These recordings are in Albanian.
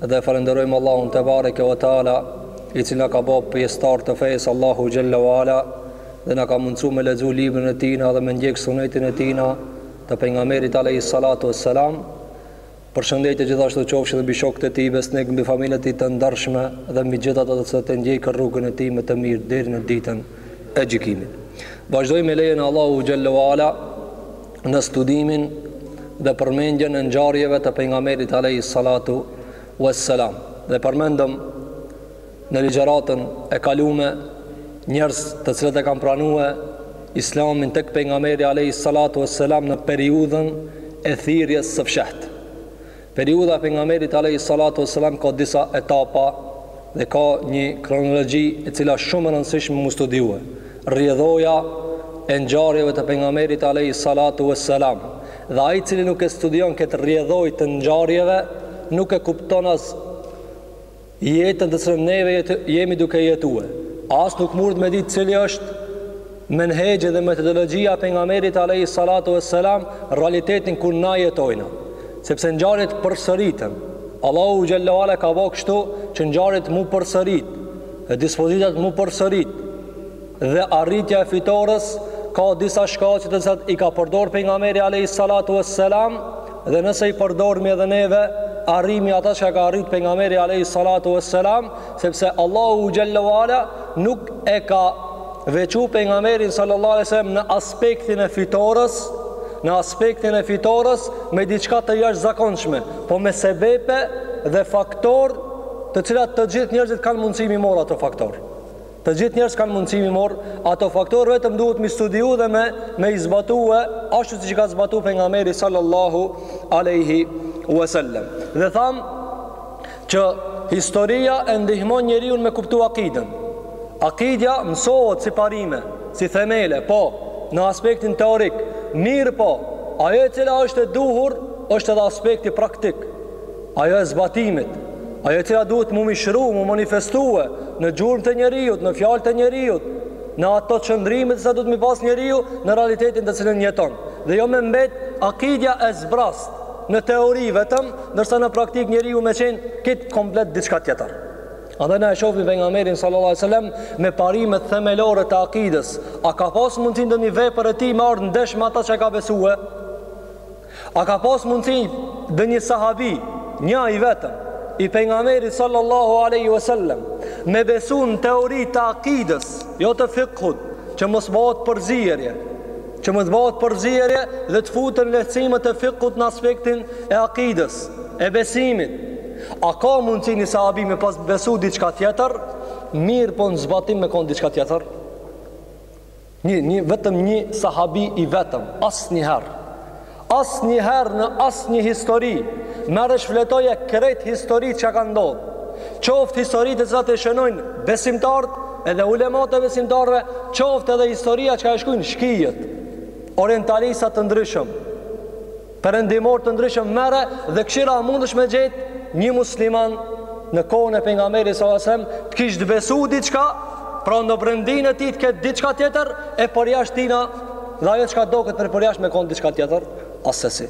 dhe falënderojmë Allahun te bareke ve teala i cili na ka bo pjesëtar të fesë Allahu xhalla ve ala dhe na ka mundësu me lexu librin e tina dhe me ndjek sunetin e tina të pejgamberit alayhi salatu wassalam përshëndetje gjithashtu qofshin dhe mbi shokët e tij besnik mbi familjen e tij të ndershme dhe mbi gjithë ata që e ndjekin rrugën e tij me të mirë deri në ditën e gjykimit vazhdojmë me lejen e Allahu xhalla ve ala në studimin dhe përmendjen e ngjarjeve të pejgamberit alayhi salatu wassalam. Dhe përmendëm në ligjëratën e kalume njerëz të cilët e kanë pranue Islamin tek pejgamberi alayhi salatu wassalam në periudhën e thirrjes së fshehtë. Periudha e Pejgamberit alejhi salatu ves selam ka disa etapa dhe ka një kronologji e cila shumë e rëndësishme mu studiue. Rrjedhoja e ngjarjeve të Pejgamberit alejhi salatu ves selam dhe ai i cili nuk e studion këtë rrjedhojë të ngjarjeve nuk e kupton as Jetën të cilën neve jemi duke jetue. As nuk mund me ditë cili është menhexhi dhe metodologjia e pejgamberit alejhi salatu ves selam realitetin ku na jetojna. Sepse ngjarjet përsëriten. Allahu xhallahu ala ka ba kështu që ngjarjet mu përsërit dhe dispozitat mu përsërit. Dhe arritja e fitores ka disa shkaqe të cilat i ka përdor pejgamberi alayhis salatu was salam dhe nëse i përdorim edhe neve arrimi ata çka e ka arrit pejgamberi alayhis salatu was salam sepse Allahu xhallahu ala nuk e ka veçu pejgamberin sallallahu alaihi wasallam në aspektin e fitores në aspektin e fitores me diçka të jashtëzakonshme po me sebepe dhe faktor të cilat të gjithë njerëzit kanë mundësi mi mor ato faktor Të gjithë njerëz kanë mundësi mi mor ato faktorë vetëm duhet mi studiu dhe me me i zbatue ashtu siç i ka zbatu pejgamberi sallallahu alaihi wasallam. Dhe tham që historia e ndihmon njeriun me kuptu akiden. Akidja mësohet si parime, si themele, po në aspektin teorik. Mirëpo, ajo e cila është e duhur është edhe aspekti praktik. Ajo e zbatimit, ajo e cila duhet mu mishru, mu manifestue, në gjurmë të njeriut, në fjalë të njeriut, në ato qëndrime të cilat duhet mi pas njeriu në realitetin të cilin jeton. Dhe jo me mbet akidja e zbrast në teori vetëm, ndërsa në praktik njeriu me qenë kitë komplet diçka tjetër. Edhe na e shofim pejgamberin sallallahu alai sallam me parimet themelore të akides, a ka pas mundësi ndonjë vepër e tij me ardhë ndesh me ata që e ka besue? A ka pas mundësi dhe një sahabi, një i vetëm, i pejgamberit sallallahu aleyhi ve sellem, me besu në teori të akidës, jo të fikhut, që mos bëhet përzierje, që mos bëhet përzierje dhe të futën lehtësimet e fikhut në aspektin e akidës, e besimit. A ka mundësi një sahabi me pas besu diçka tjetër, mirëpo në zbatim me konë diçka tjetër? Një, një, vetëm një sahabi i vetëm, asnjëherë. Asnjëherë në asnjë histori, merre shfletoje krejt histori çka ka ndodhë. Qoftë histori të cilat e shënojnë besimtarët edhe ulemat e besimtarëve, qoftë edhe historia çka e shkrujnë shkijet, orientalistat të ndryshëm. Perëndimor të ndryshëm merre dhe kshyre a mundesh me gjet një musliman në kohën e pejgamberit sallallahu alajhi wasallam të kishte besu diçka, pra në brendinë e tij të ketë diçka tjetër e përjashtë tina dhe ajo çka doket për përjashtë me kon diçka tjetër, asesi.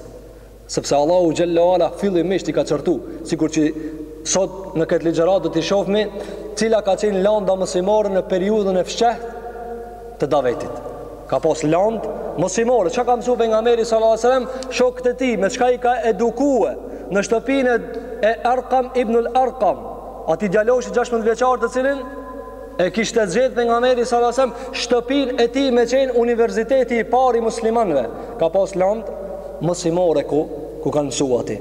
Sepse Allahu xhelle ue ala fillimisht i ka qortu, sikur që sot në këtë ligjërat do t'i shohmi cila ka qenë landa mësimore në periudhën e fshehtë të davetit. Ka pas landë mësimore. Çka ka mësu pejgamberi sallallahu alajhi wasallam shokët e tij me çka i ka edukue në shtëpinë e Arqam ibn al-Arqam. Atij djaloshi 16 vjeçar të cilin e kishte zgjedh pejgamberi sallallahu alajhi wasallam shtëpinë e tij me qenë universiteti i parë i muslimanëve. Ka pas landë mësimore ku ku kanë mësu aty.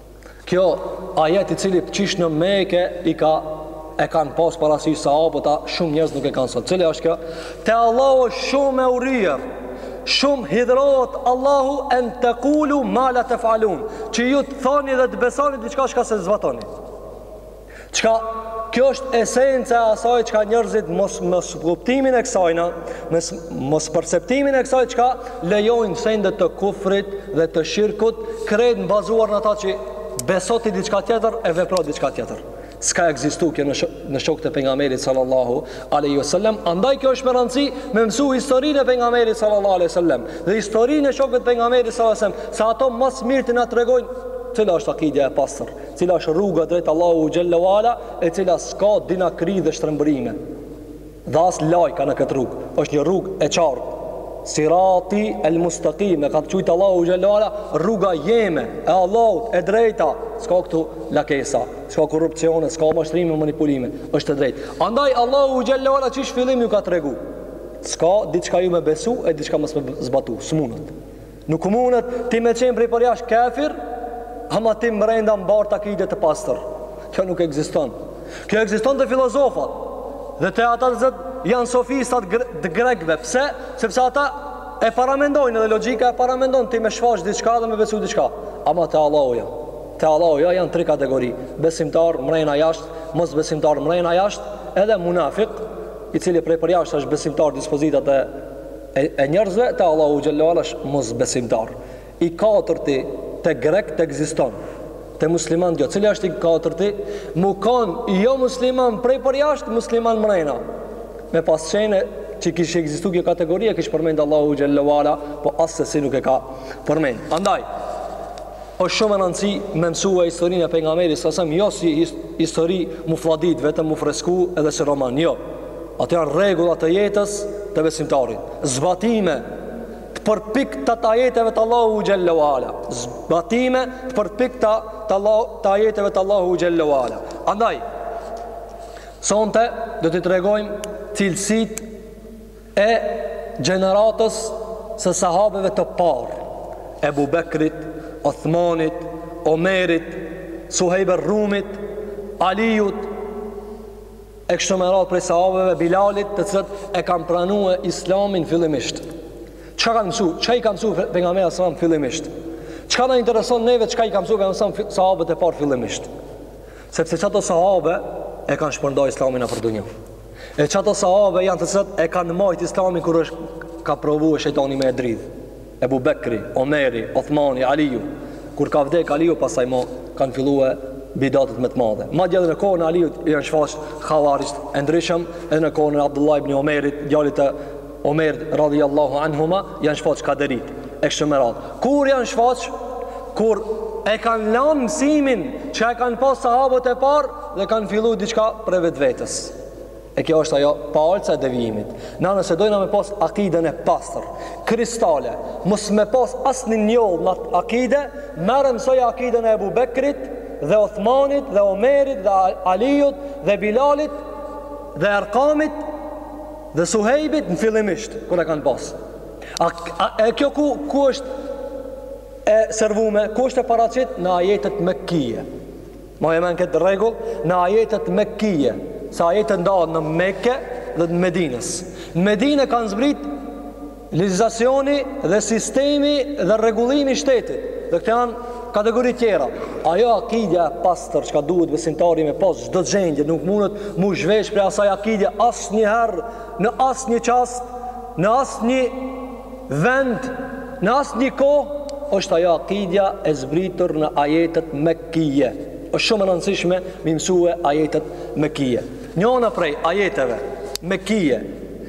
Kjo ajet i cili qysh në Meke i ka e kanë pas parasysh sahabët a shumë njerëz nuk e kanë sot. Cili është kjo? Te Allahu është shumë e urryer. Shumë hidhrohet Allahu en tekulu ma la tef'alun që ju të thoni dhe të besoni diçka çka s'e zbatoni Çka, kjo është esenca e asaj çka njerëzit mos, mos kuptimin e kësajna, mos, mos perceptimin e kësaj çka lejojnë sende të kufrit dhe të shirkut, krejt bazuar në ata që beso ti diçka tjetër e vepro diçka tjetër. S'ka ekzistu kjo në, shok, në shokët e pejgamberit sallallahu aleyhi sallam, andaj kjo është me rëndësi me mësu historinë e pejgamberit sallallahu aleyhi sallam, dhe historinë e shokët e pejgamberit sallallahu aleyhi sallam, se ato ma s'miri na tregojnë, cila është akidja e pastër, Cila është rruga drejt Allahu xhelle ue ala e cila s'ka dinakëri dhe shtrembërime dhe as lajka në këtë rrugë. është një rrugë e qartë. Sirati el mustaqim e ka qujtë Allahu xhelle ue ala rruga jeme e Allahut e drejta. S'ka këtu lakesa, s'ka korrupsione, s'ka mashtrime, manipulime. është e drejtë. Andaj Allahu xhelle ue ala qysh fillim ju ka tregu. S'ka diçka ju me besu e diçka mos me zbatu. S'munet. Nuk mundet ti me qenë prej përjashtë kafir, ama ti mrenda me bart akide të pastër. Kjo nuk ekziston. Kjo ekziston te filozofat dhe te ata të cilët janë sofistat të grekve. Pse? Sepse ata e paramendojnë dhe logjika e paramendon ti me shfaqë diçka dhe me besu diçka. Ama te Allahu jo. Te Allahu janë tri kategori. Besimtar, mrena jashtë, mos besimtar, mrena jashtë, edhe munafik, i cili prej përjashtë është besimtar dispozitat e e e njerëzve te Allahu xhel-le ue ala është mosbesimtar. I katërti te grekët ekziston, te muslimanët jo. Cili është i katërti? Mu kon jo musliman prej përjashtë, musliman mrena. Me pas qene që kish ekzistu kjo kategoria, e kish përmendë Allahu xhel-le ue ala, po assesi nuk e ka përmendë. Andaj, Është shumë me rëndësi me mësu historinë e pejgamberit a.s. jo si histori m'u flladit vetëm m'u fresku edhe si roman jo. Ato janë rregulla të jetës të besimtarit. Zbatime të përpikta të ajeteve të Allahut xhel-le ue ala. Zbatime të përpikta të Allahu të ajeteve të Allahut xhel-le ue ala. Andaj sonte do t'i tregojmë cilësitë e gjeneratës së sahabeve të parë, Ebu Bekrit, Othmanit, Omerit, Suhejb er-Rumit, Alijut, e kështu me radhë prej sahabeve, Bilalit, të cilët e kanë pranue islamin fillimisht. Çka kanë mësu? Çka i ka mësu pejgamberi a.s. fillimisht? Çka na intereson neve çka i ka mësu pejgamberi a.s. sahabet e parë fillimisht? Sepse qato sahabe e kanë shpërnda islamin nëpër dynja. E qato sahabe janë të cilët e kanë majt islamin kur është ka provue shejtani me e dridh. Ebu Bekri, Omeri, Othmani, Aliju. Kur ka vdek Aliju, pastaj mo kanë fillue bidatet me të madhe. Madje edhe në kohën e Alijut janë shfaqë havarixhtë e ndryshëm, edhe në kohën e Abdullah ibn Omerit, djalit të Omerit radijallahu anhuma janë shfaq kaderitë e kështu me radhë. Kur janë shfaq? Kur e kanë lanë mësimin që e kanë pas sahabet e parë dhe kanë fillu diçka prej vetvetes. E kjo është ajo palca e devijimit. Na nëse dojna me pas akiden e pastër, kristale, mos me pas asni njollë në akide, merre mësoje akiden e Ebu Bekrit, dhe Othmanit, dhe Omerit, dhe Alijut, dhe Bilalit, dhe Erkamit, Dhe Suhejbit në fillimisht, kur e kanë pas. A, a e kjo ku, ku është e servume, ku është e paraqit në ajetet mekije. Maje men këtë rregull, në ajetet mekije, se ajetet ndahen në Mekës dhe në Medinës. Në Medine kanë zbrit Legjislacioni dhe sistemi dhe rregullimi i shtetit, dhe këto janë kategori tjera. Ajo akidja e pastër çka duhet besimtari me pas çdo gjendje, nuk mundet mu zhvesh prej asaj akidje asnjëherë, në asnjë çast, në asnjë vend, në asnjë kohë, është ajo akidja e zbritur në ajetet Mekkie. Është shumë e rëndësishme me mësue ajetet Mekkie. Njëna prej ajeteve Mekkie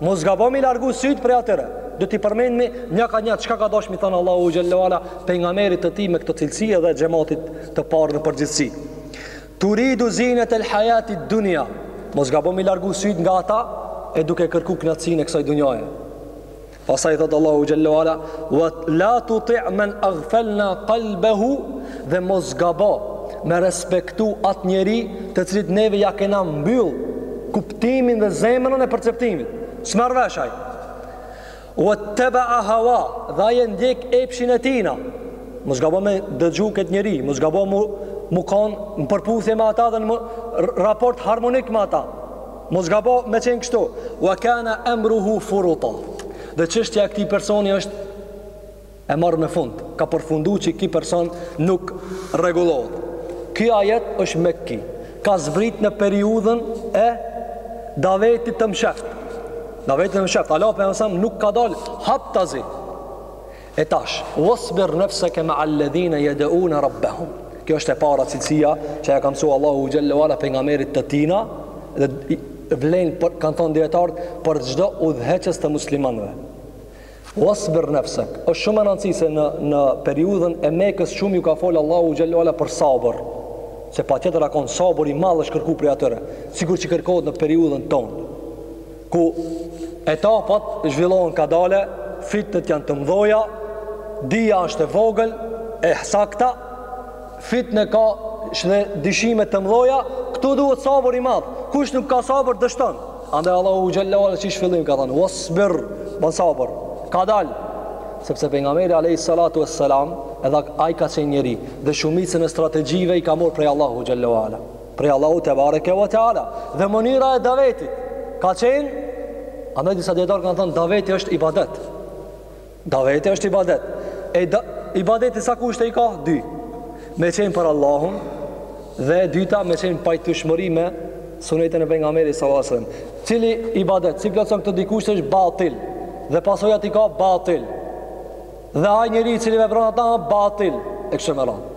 Mos gabo mi largu sytë prej atyre. Do t'i përmendmi një ka një çka ka dashur mi thënë Allahu xhallahu ala pejgamberit të tij me këto cilësi edhe xhematit të parë në përgjithësi. Turidu zinat al hayati dunya. Mos gabo mi largu sytë nga ata e duke kërku kënaqësinë e kësaj dunjaje. Pastaj thot Allahu xhallahu ala wa la tuti' man aghfalna qalbahu dhe mos gabo me respektu atë njeri të cilit neve ja kena mbyll kuptimin dhe zemrën e perceptimit. S'merr vesh ai. Wattaba'a hawa, dhe ai e ndjek epshin e tina. Mos gabo me dëgju këtë njeri, mos gabo mu mu kon në përputhje me ata dhe në raport harmonik me ata. Mos gabo me qenë kështu. Wa kana amruhu furuta. Dhe çështja e këtij personi është E marrë në fund, ka përfundu që ki person nuk rregullohet. Ky ajet është mekki, ka zbrit në periudhën e davetit të msheft. Davetit të msheft, hala për mësim nuk ka dal haptazi. E tash, wasbir nefseke meal-ledhine jed'une rabbehum. Kjo është e para cilësia që ja ka msu Allahu xhallahu ala pejgamberit të tina dhe vlenë, për, kanë thonë dijetarët, për çdo udhëheqës të muslimanve. Wasbir nafsak. Është shumë e rëndësishme se në periudhën e Mekës shumë ju ka fol Allahu xhallahu ala për sabër. Se patjetër u kon sabër i madh është kërku prej atyre, sikur që kërkohet në periudhën tonë. Ku etapat zhvillohen kadale, fitnet janë të mëdha, dija është e vogël, e sakta, Fitne ka dhe dyshime të mëdha, këtu duhet sabër i madh. Kush nuk ka sabër dështon. Andaj Allahu xhallahu ala qysh fillim ka thënë wasbir, bon sabër. Kadal sepse pejgamberi alayhi salatu wassalam edhe ai ka qenë njeri dhe shumicën e strategjive i ka marrë prej Allahu xhallahu ala. Prej Allahu tebareke ve teala dhe mënyra e davetit ka qenë andaj disa dijetarë kanë thënë daveti është ibadet. Daveti është ibadet. E da, ibadeti sa kushte i ka? Dy. Me qenë për Allahun dhe e dyta me qenë pajtushmëri me sunetën e pejgamberit sallallahu alajhi wasallam. Cili ibadet, s'i plotëson këto dy kushte është batil dhe pasojat i ka batil. Dhe ai njeri i cili vepron ata batil e kështu me radhë.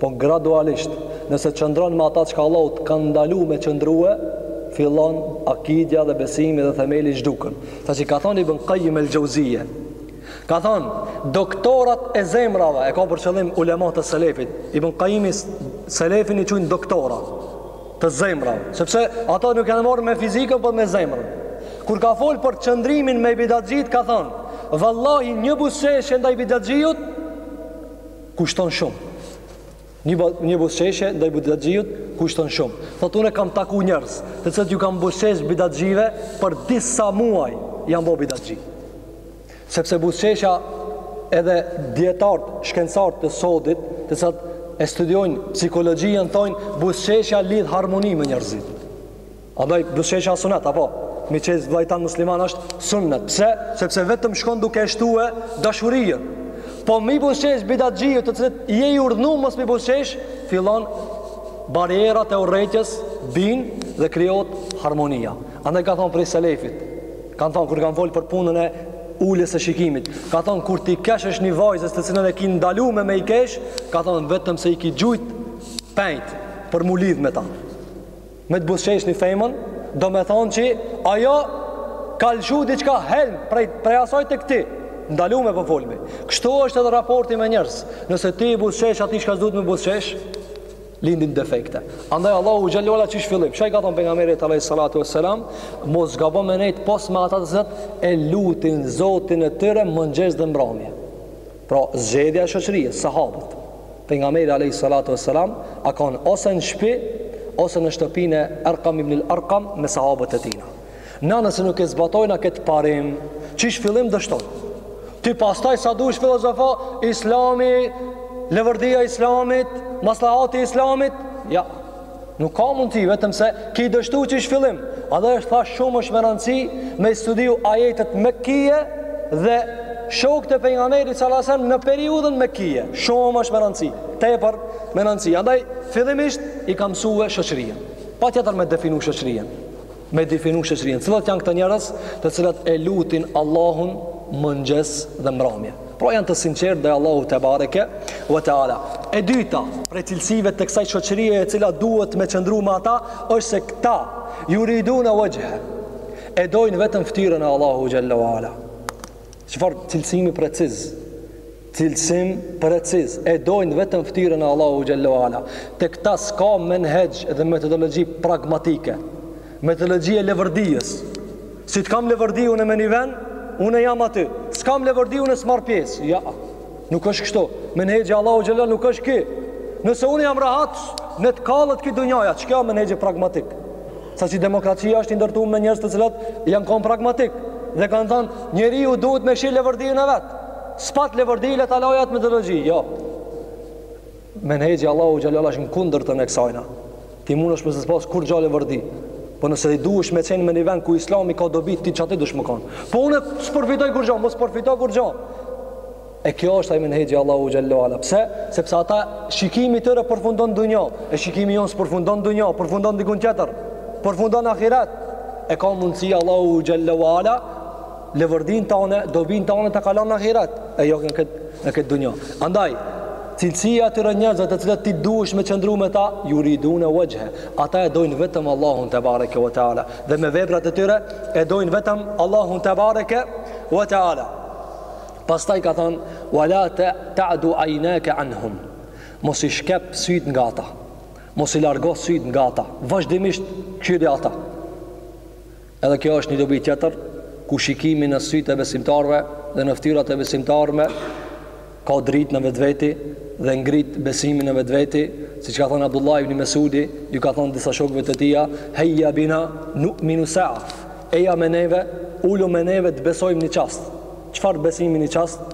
Po gradualisht, nëse qëndron me ata çka Allahu të kanë ndalu me qëndrue, fillon akidja dhe besimi dhe themeli zhduken. Saqë ka thonë Ibn Kajjim el-Xheuzije, ka thonë doktorat e zemrave, e ka për qëllim ulemat e selefit. Ibn Kajjimi selefin i qujnë doktora të zemrave, sepse ata nuk janë marrë me fizikën, por me zemrën. Kur ka fol për qëndrimin me bidatxhitë, ka thonë, vallahi një buzëqeshje ndaj bidatxhiut kushton shumë. Një një buzëqeshje ndaj bidatxhiut kushton shumë. Thotë unë kam taku njerëz, të cilët iu kanë buzëqesh bidatxhive për disa muaj janë bo bidatxhi. Sepse buzëqeshja edhe dijetarët, shkencëtarë të sodit, të cilët e studiojnë psikologjinë, thonë buzëqeshja lidh harmoni me njerëzit. Andaj buzëqeshja sunet apo m'i qesh vllait tan musliman është sunet. Pse? Sepse vetëm shkon duke e shtue dashurijën. Po m'i buzëqesh bidatxhiut të cilit je i urdhnu mos m'i buzëqesh, fillon barierat e urrejtjes bin dhe krijohet harmonia. Andaj ka thonë prej selefit, kanë thonë kur kanë folë për punën e uljes së shikimit, ka thonë kur t'i keshësh një vajzës të cilën e ki ndalu me me i kesh, ka thonë vetëm se i ki gjujt penjt për m'u lidh me ta. Me t'buzëqesh ni femën, domethonë që ajo ka lëshu diçka helm prej, prej asaj tek ti. Ndalume por po folmi. Kështu është edhe raporti me njerëz. Nëse ti i buzëqesh ati çka s'duhet me buzëqesh, lindin defekte. Andaj Allahu xhel-le ve ala qysh fillim çka i ka thonë Pejgamberit alejhi salatu ve selam, mos gabo me nejt pos me ata të cilët e lutin Zotin e tyre mëngjes dhe mbramje. Pra zgjedhja e shoqërisë, sahabët, Pejgamberi alejhi salatu ves selam a kon ose në shpi ose në shtëpinë e Arkam ibn el-Arkam me sahabët e tina. Na nëse nuk e zbatojna këtë parim, qysh fillim dështon. Ti pastaj sa dush filozofo, Islami, leverdia e Islamit, maslahati i Islamit, ja, Nuk ka mundsi, vetëm se ki dështu qysh fillim. Edhe është tha shumë është me rëndësi me i studiu ajetet mekije dhe shokët e Pejgamberit salasem në periudhën mekije. Shumë është me rëndësi, tepër me rëndësi. Andaj, fillimisht i ka mësue shoqërien. Patjetër me definu shoqërien. me definu shoqërien. Cilat janë këta njerëz të cilat e lutin Allahun mëngjes dhe mramje. Pra janë të sinqertë ndaj Allahu tebareke ve teala. E dyta, prej cilësive të kësaj shoqërie e cila duhet me qëndru me ata, është se këta juridune vexhhe. E dojnë vetëm ftyren e Allahu xhel-le ve ala. Çfarë cilësimi preciz. Cilësim preciz, e dojnë vetëm ftyrën e Allahu xhelle ve ala. Te këta s'ka menhexh edhe metodologji pragmatike. Metodologji e levërdisë. Si të kam levërdi unë me ni ven, unë jam aty. S'kam levërdi unë s'marr pjesë. Ja, nuk është kështu. Menhexhi Allahu xhelle ve ala nuk është ky. Nëse unë jam rahat, le të kallet kjo dunjaja, çka menhexh pragmatik. Sepse demokracia është indërtu me njërës të cilat janë kon pragmatik. Dhe kanë thanë, njeriu duhet me kqyr levërdinë e vet. S'pat levërdi le ta lanë atë metodologji, jo. Menhexhi Allahu xhelle ve ala është në kundërtën e kësajna. Ti mundesh me mos pas kurgja levërdi. Po nëse ti duhesh me qenë me një vend ku islami ka dobi, ti qaty dush me kanë. Po unë s'po përfitoj kurgjo, mos përfito kurgjo. E kjo është ai menhexhi Allahu xhelle ve ala. Pse? Sepse ata shikimi i tyre përfundon në dunja. E shikimi jonë s'përfundon në dunja, përfundon diku tjetër. Përfundon në ahiret. E ka mundësi Allahu xhelle ve ala leverdin tane, dobin tane ta kalon në ahiret, e jo në këtë në këtë dunjë. Andaj cilësia e atyre njerëzve të cilët ti duhesh me qëndru me ta, juridune wexhhe. Ata e dojnë vetëm Allahun te bareke ve teala dhe me veprat e tyre e dojnë vetëm Allahun te bareke ve teala. Pastaj ka thënë wala ta'du aynaka anhum. Mos i shkep syt nga ata. Mos i largo syt nga ata. Vazhdimisht kqyri ata. Edhe kjo është një dobi tjetër, ku shikimi në sytë e besimtarëve dhe në fytyrat e besimtarëve ka dritë në vetveti dhe ngrit besimin në vetveti, siç ka thënë Abdullah ibn Mesudi, ju ka thënë disa shokëve të tija, Hayya bina nu'minu sa'a. Eja me neve, ulu me neve të besojmë një çast. Çfarë besimi një çast?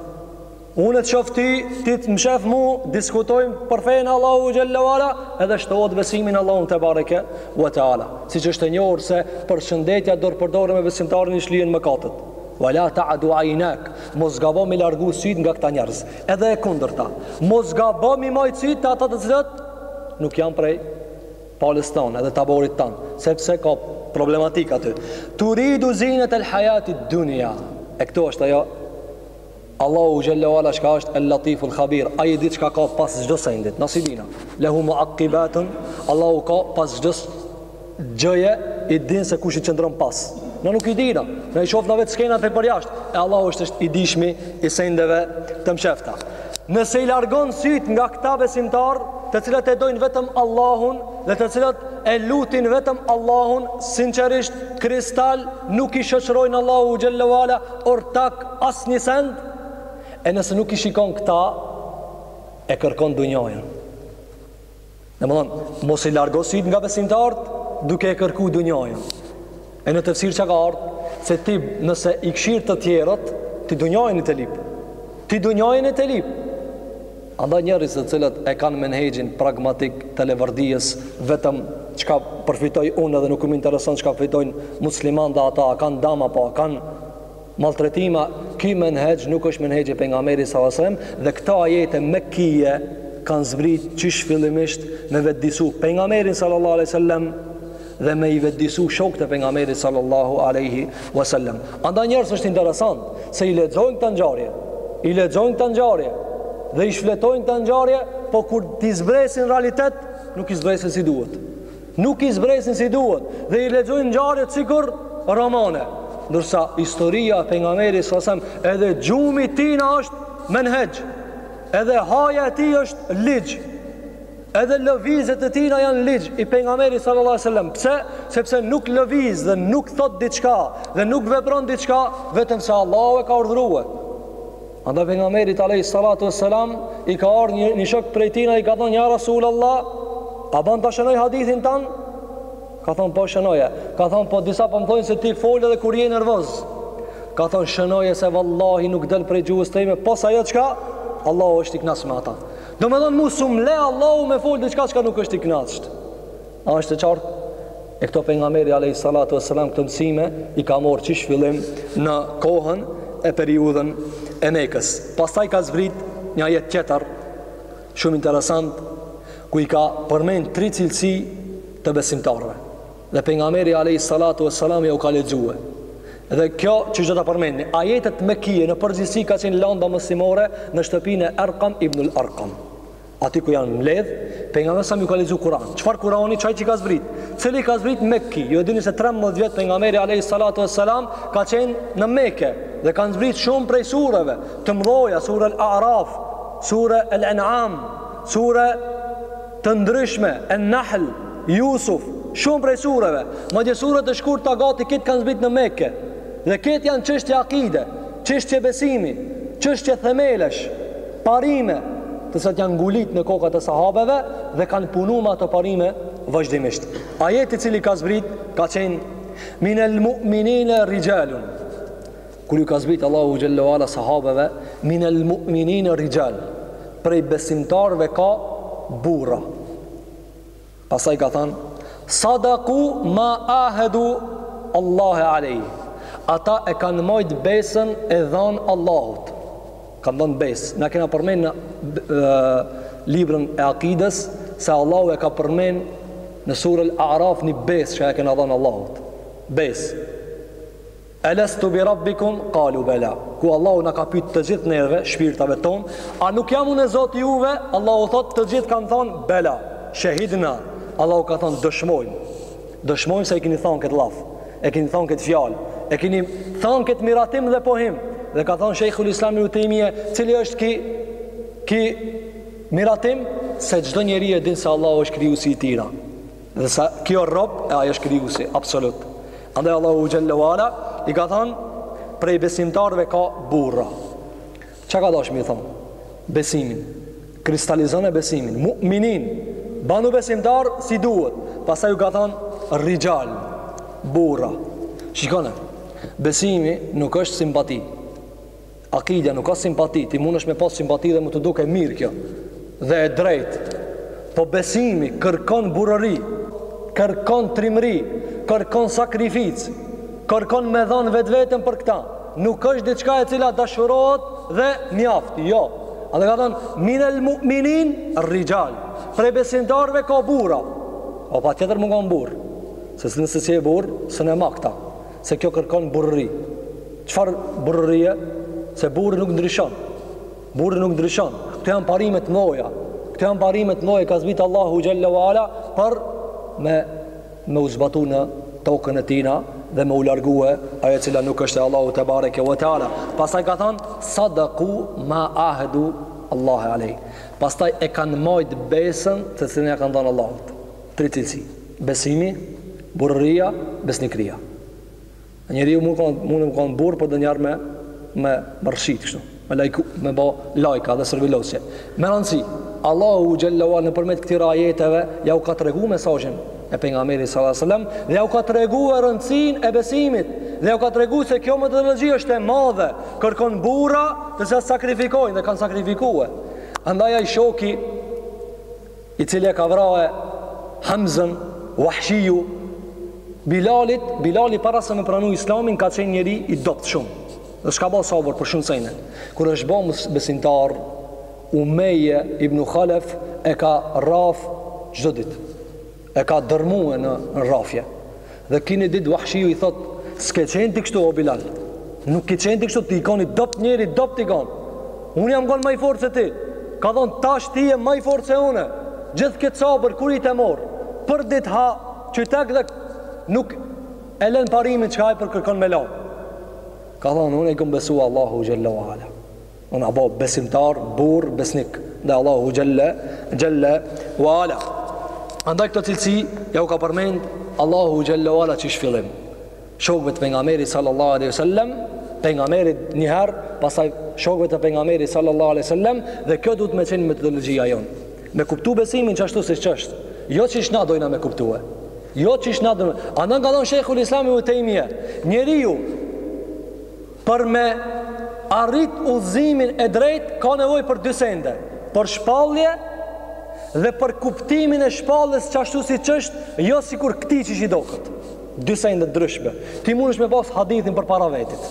Unë të shof ti, ti të më shef mu, diskutojmë për fenë e Allahu xhelle ve ala, edhe shtohet besimi në Allahun tebareke wa teala. Siç është e njohur se përshëndetja dorë për dore me besimtarin i shlyen mëkatet. Wa la ta'du ajnak, mos gabo mi largu sytë nga këta njerëz. Edhe e kundërta, mos gabo mi majt sytë te ata të cilët, nuk janë prej palës tonë edhe taborit tanë, sepse ka problematikë aty. Turidu zinete lhajatid dunja, e këto është ajo Allahu xhelle ve ala çka është el latif el khabir ai e di çka ka pas çdo sendit na s'i dina lehu muaqibatun Allahu ka pas çdo gjëje i din se kush i qëndron pas na nuk i dina na i shohna veç skenat e përjashtme e Allahu është është i dishmi i sendeve të mshefta nëse i largon syt nga këta besimtar të cilët e dojnë vetëm Allahun dhe të cilët e lutin vetëm Allahun sinqerisht kristal nuk i shoqërojnë Allahu xhelle ve ala ortak asnjë send e nëse nuk i shikon këta e kërkon dunjanë domethanë mos i largo sytë nga besimtarët duke e kërku dunjanë e në tefsir ka ardhë se ti nëse i kshyr të tjerët ti dunjanë e lyp ti dunjanë e lyp Andaj njerëzit të cilët e kanë menhexhin pragmatik të leverdisë vetëm çka përfitoj unë dhe nuk më intereson çka fitojnë muslimanët dhe ata a kanë dam apo a kanë maltretime ky menhexh nuk është menhexhi i pejgamberit sallallahu alajhi wasallam dhe këto ajete mekkije kanë zbrit qysh fillimisht me vetëdijesu pejgamberin sallallahu alajhi wasallam dhe me i vetëdijesu shokët e pejgamberit sallallahu alaihi wasallam. Andaj njerëz është interesant se i lexojnë këta ngjarje, i lexojnë këta ngjarje dhe i shfletojnë këta ngjarje, po kur t'i zbresin realitet, nuk i zbresin si duhet. Nuk i zbresin si duhet dhe i lexojnë ngjarjet sikur romane. Ndërsa historia e pejgamberit sallallahu alaihi wasallam edhe gjumi i tina është menhexh. Edhe haja e tij është ligj. Edhe lëvizjet e tina janë ligj i pejgamberit sallallahu alajhi wasallam. Pse? Sepse nuk lëviz dhe nuk thotë diçka dhe nuk vepron diçka vetëm se Allahu e ka urdhëruar. Andaj pejgamberit alayhi salatu wasalam i ka ardh një, një shok prej tina i ka thënë ja Rasulullah, a bën ta shënoj hadithin tand? Ka thënë po shënoje. Ka thënë po disa po më thonë se ti fol edhe kur je nervoz. Ka thënë shënoje se vallahi nuk del prej gjuhës time, pos ajo çka Allahu është i kënaqur me ata. Domethënë mu s'um le Allahu me folë diçka çka nuk është i knaqt. A është e qartë? E këto pejgamberi alejhi salatu wasalam këto mësime i ka marrë qysh fillim në kohën e periudhën e mekës. Pastaj ka zbrit një ajet tjetër shumë interesant ku i ka përmend tri cilësi të besimtarëve. Dhe pejgamberi alayhi salatu wassalam jau ka lexue. Dhe kjo çka do ta përmendmi, ajetet mekkije në përgjithësi ka qenë landa mësimore në shtëpinë e Arqam ibn al-Arqam. Aty ku janë mbledh, pejgamberi sallam ju ka lexu Kur'an. Çfarë Kur'ani qaj që ka zbrit? Cili ka zbrit Mekki? Ju e dini se 13 vjet pejgamberi alayhi salatu wassalam ka qenë në Mekë dhe kanë zbrit shumë prej sureve të mëdha, sura al-A'raf, sura al-An'am, sura të ndryshme, an-Nahl, Jusuf, shumë prej sureve, madje suret e shkurta gati krejt kanë zbrit në Meke, dhe këto janë çështje akide, çështje besimi, çështje themelesh, parime, të cilat janë ngulit në kokat e sahabeve dhe kanë punu me ato parime vazhdimisht. Ajeti i cili ka zbrit, ka qenë, minel mu'minine rigjalun, kur ju ka zbrit Allahu Xhelle ue Ala sahabeve, minel mu'minine rigjalun, prej besimtarëve ka burra, Pastaj ka thënë, Sadaku ma ahedu Allahe alej. Ata e kanë majt besën e dhanun Allahut. Kanë dhanë besë. Na kena përmen në librën e akides, se Allahu e ka përmenë në suren Araf një besë që e kena dhanë Allahut. Besë. Elastu bi Rabbikum, qalu bela, ku Allahu na ka pyet të gjithë neve, shpirtave ton, a nuk jam unë Zoti juej? Allahu thot të gjithë kanë thon bela, shahidna. Allahu ka thon dëshmojmë. Dëshmojmë se i keni thon këtë llaf, e keni thon këtë fjalë, e keni thon këtë miratim dhe pohim. Dhe ka thon Sheikhul Islam Ibn Taymija, cili është ki ki miratim se çdo njeri e din se Allahu është krijuesi i tina. Dhe se ky o rob e ai është krijuesi absolut. Andaj Allahu xhalla wa ala i ka thënë prej besimtarëve ka burra. Çka ka dashur me i thanë? Besimin. Kristalizone besimin. Mu'minin. Banu besimtar si duhet. Pastaj u ka thon rijal. Burra. Shikone. Besimi nuk është simpati. Akidja nuk a simpati, ti mundesh me pas simpati dhe me t'u duk e mirë kjo dhe e drejtë. Po besimi kërkon burrëri, kërkon trimëri, kërkon sakrificë, kërkon me dhanë vetveten për këta. Nuk është diçka e cila dashurohet dhe mjaftë, jo. Andaj ka thënë, minë el mu'minin rrijal, prej besimtarve ka burra. O patjetër me kanë burrë, se se nëse s'je burrë, s'e ma këta. Se kjo kërkon burrëri. Çfarë burrërie? Se burri nuk ndryshon. Burri nuk ndryshon. Këto janë parime të mëdha. Këto janë parime të mëdha ka zbrit Allahu xhalla wala për me u zbatu në tokën e tina dhe me u largue ajo e cila nuk është e Allahut tebareke we teala. Pastaj ka thonë, sadaku ma ahdu Allahu alej. Pastaj e kanë majtë besën të cilën ja kanë dhonë Allahut. Tri cilësi, besimi, burrëria, besnikëria. Njeriu munet munet me kon burrë, por ndonjëherë me me me rrshit kështu, me lajku, me bë lajka dhe servilosje. Me rëndësi, Allahu xhalla wa ala nëpërmjet këtyre ajeteve ja u ka tregu mesazhin e pejgamberit sallallahu alajhi wasallam dhe ja u ka tregue rëndësinë e besimit dhe ja u ka tregu se kjo metodologji është e madhe, kërkon burra të cilat sakrifikojnë dhe kanë sakrifikuar. Andaj ai shoki i cili e ka vrae Hamzën Wahshiu Bilalit, Bilali para se me pranu islamin ka qenë njeri i dobt shumë dhe s'ka ba sabër për shumë sene, kur është ba besimtar Umeje ibn Khalef e ka rraf çdo dit E ka dërmue në rrafje. Dhe ni dit Vahshiu i thot, s'ke qenë ti kështu o Bilal. Nuk ke qenë ti kështu, ti je kon i dobt njeri, dobt je kon. Unë jam kon ma i fortë se ti. Ka thon tash ti je ma i fortë se unë. Gjithë këtë sabër ku e ke marr. Për dit ha qytek dhe nuk e lën parimin çka ai po kërkon me lan. Ka thon unë i kom besu Allahut xhelle wa ala. U na bo besimtar, burr, besnik ndaj Allahut xhelle xhelle wala. Andaj këto cilësi ja u ka përmend Allahu xhelle wala qysh fillim. Shokëve të pejgamberit sallallahu alaihi wasallam, pejgamberit një herë, pastaj shokëve të pejgamberit sallallahu alaihi wasallam dhe kjo duhet me qenë metodologjia jonë. Me kuptu besimin qashtu siç është, jo qysh na dojna me kuptue. Jo qysh na dojna. Andaj ka thënë Sheikhul Islam Ibn Taymija, njeriu Për me arrit udhëzimin e drejtë ka nevojë për dy sende, për shpallje dhe për kuptimin e shpalljes qashtu siç është, jo sikur këtij që i doket. Dy sende ndryshme. Ti mundesh me pas hadithin përpara vetit.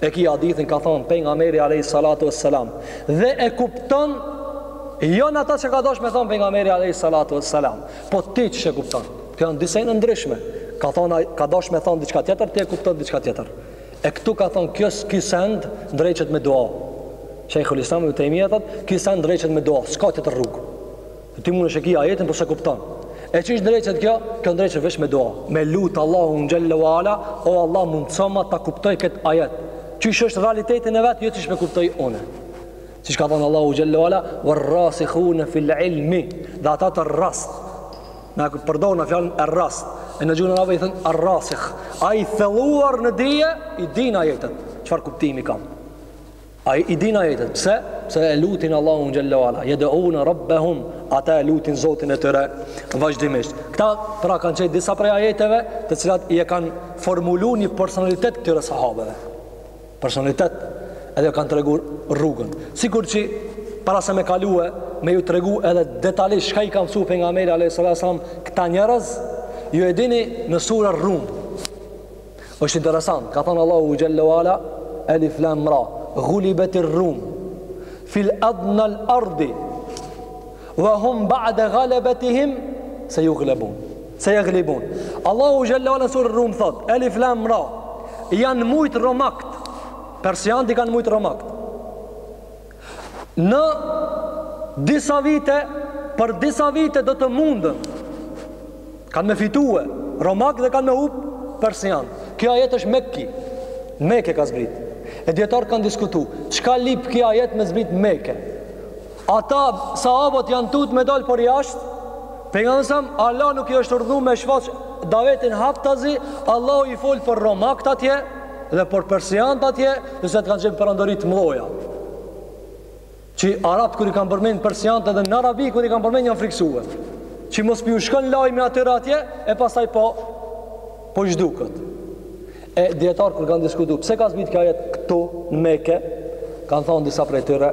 E ki hadithin ka thon pejgamberi alayhi salatu wassalam dhe e kupton jo në ata çka ka dasht me thon pejgamberi alayhi salatu wassalam, po ti ç'e kupton? Këto janë dy sende ndryshme. Ka thon ka dasht me thon diçka tjetër, ti e kupton diçka tjetër. E këtu ka thonë kjo ky send ndreqet me dua. Sheikhul Islam Ibn Taymija thotë, ky send ndreqet me dua, s'ka tjetër rrugë. Se ti mundesh e ki ajetin, por s'e kupton. E qysh ndreqet kjo? Kjo ndreqet vetëm me dua. Me lut Allahun xhalla wala, o Allah mundësoma ta kuptoj këtë ajet. Qysh është realitetin e vet, jo qysh me kuptoj unë. Siç ka thënë Allahu xhalla wala, "War-rasikhuna fil ilmi", dhe ata të rrasët Na përdorna fjalën e rrasë. E në gjuhën arabe i thonë arrasikh. Ai i thelluar në dije, i din ajetet. Çfarë kuptimi kanë? Ai i din ajetet. Pse? Se e lutin Allahun xhelle wala. Jed'une rabbehum. Ata e lutin zotin e tyre vazhdimisht. Këta pra kanë qenë disa prej ajeteve të cilat ia kanë formulu një personalitet këtyre sahabeve. personalitet edhe ju kanë tregu rrugën sikur që para se me kalue me ju tregu edhe detalisht çka i ka msu pejgamberi a.s. këta njerëz ju e dini në suren Rrum është interesant ka thonë Allahu xhelle wala elif lam ra gulibetir rrum fi adnal ardi Wa hum ba'de galebetihim sejuglebun. Sejuglebun. Allahu xhelle wala n'suren Rrum thot, elif lam ra, janë mujtë romakt, persiant i kanë mujtë romakt. Në disa vite, për disa vite do të munden, kanë me fitue, romakt dhe kanë me hup persiant. Kjo ajet është mekki, meke ka zbritë. E dijetarët kanë diskutu, çka lyp kjo ajet me zbritë meke? Ata sahabët janë tut me dal për jashtë. Pejgamberi s.a.s Allahu nuk i është urdhëruar me shfaq davetin haptazi, Allahu i fol për romakt atje dhe për persiant atje, që këto kanë qenë perandori të mëdha. Që arabët kur i kanë përmend persiant edhe në arabi kur i kanë përmend janë friksuar. Që mos p'ju shkon lajmi atyre atje e pastaj po Po zhdukët. E dijetarët kur kanë diskutuar, pse ka zbrit ky ajet këtu në Mekë? Kan thon disa prej tyre,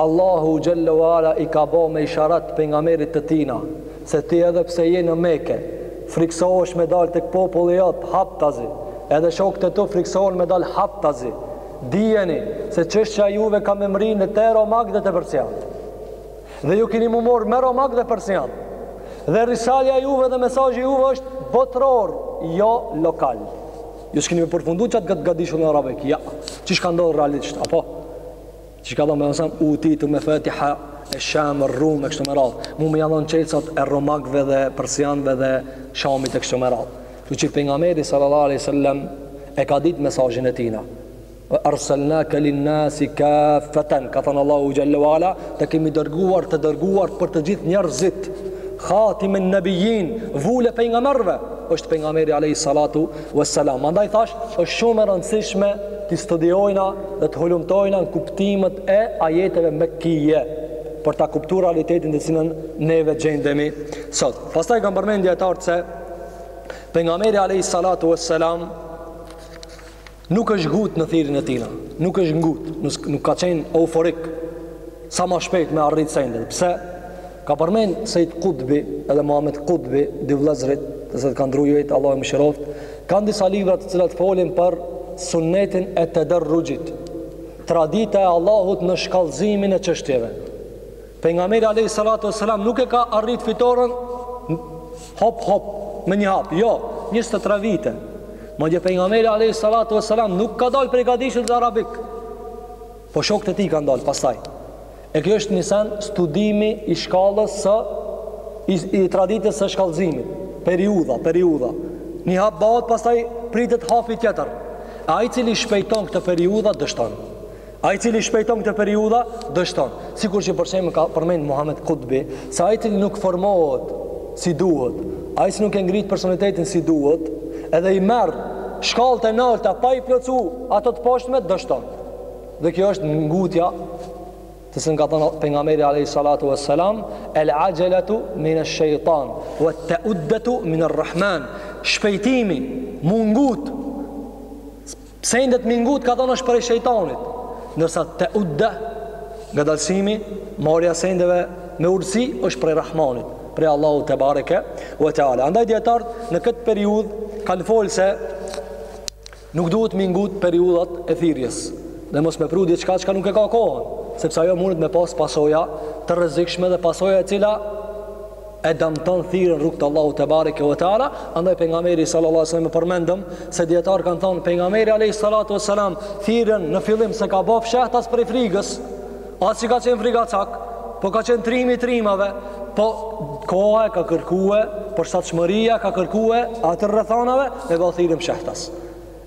Allahu xhalla wala i ka bë me isharat pejgamberit të tina, se ti edhe pse je në Mekë, friksohesh me dal tek populli jot haptazi, edhe shokët e tu friksohen me dal haptazi. Dijeni se çështja juve ka me mbrri n'te romakt dhe te persiant. Dhe ju keni m'u marrë me romak dhe persian. Dhe risalja juve dhe mesazhi juve është botëror, jo lokal. Ju s'keni me përfundu që n'atë këtë gadishull arabik, ja, çka ka ndodh realisht, apo? Çka do me thënë, utitu mefatiha esh-Sham, Rrum, e kështu me radhë. Mu më janë dhënë çelësat e romakve dhe persianve dhe Shamit e kështu me radhë. Që pejgamberi, sallallahu alayhi wassalam, e ka ditë mesazhin e tina. Wa arsalnaka lin nasi kafatan, ka thënë Allahu xhallahu ala, të kemi dërguar të dërguar për të gjithë njerëzit. Khatimun nabiyyin, vula e pejgamberëve, është pejgamberi alayhi salatu wassalam. Andaj thash, është shumë e rëndësishme të studiojna dhe të hulumtojna në kuptimet e ajeteve mekkije për ta kuptuar realitetin në të cilin neve gjendemi sot. Pastaj kanë përmend dijetarët se pejgamberi alayhi salatu wassalam Nuk është ngut në thirrjen e tina. Nuk është ngut, nuk ka qenë euforik sa më shpejt me arrit sendet. Pse? Ka përmend Sejid Kutbi edhe Muhammed Kutbi, dy vëllezërit, të cilët kanë ndruar jetë, Allahu i mëshiroftë, kanë disa libra të cilat folin për sunnetin e tederruxhit, tradita e Allahut në shkallëzimin e çështjeve. Pejgamberi alayhi salatu wasalam nuk e ka arrit fitoren hop hop me një hap. Jo, 23 vite. Madje pejgamberi alayhi salatu wasalam nuk ka dalë prej gadishullit arabik. Po shokët e tij kanë dalë pastaj. E kjo është një sen studimi i shkallës së i, i traditës së shkallëzimit. Periudha, periudha. Një hap bëhet, pastaj pritet hapi tjetër. Ai i cili shpejton këto periudha dështon. Ai i cili shpejton këto periudha dështon. Sikur që për shembull ka përmend Muhammed Kutbi, se ai i cili nuk formohet si duhet, ai që nuk e ngrit personalitetin si duhet, edhe i merr shkallët e larta pa i plotsu ato të poshtme dështon. Dhe kjo është ngutja të cilën ka thënë pejgamberi alayhi salatu wasalam, el axhelatu minë shejtan, wat-tuedetu minë rrahman, shpejtimi, m'u ngut, Sendet me i ngut ka thonë është prej shejtanit, ndërsa teudde, ngadalësimi, marrja sendeve me urtësi, është prej Rahmanit, prej Allahu tebareke ue teala. Andaj dijetarët, në këtë periudhë, kanë folë se nuk duhet me i ngut periudhat e thirrjes, dhe mos me pru diçka çka nuk e ka kohën, sepse ajo mundet me pas pasoja të rrezikshme dhe pasoja e cila e damton thirrjen rrugë t'Allahu tebareke ve teala andaj pejgamberi sallallahu alaihi wasallam përmendëm se dijetarët kanë thonë pejgamberi alaihi salatu wasalam thirrjen në fillim s'e ka bë fshehtas prej frikës, as s'ka qenë frikacak po ka qenë trimi i trimave po koha e ka kërkue përshtatshmëria ka kërkue atyre rrethanave me bë thirrjen fshehtas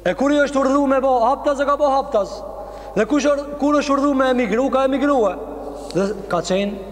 e kur është urdhëru me bë haptas e ka bë haptas dhe kush kur është urdhëru me emigru ka emigrue dhe ka qenë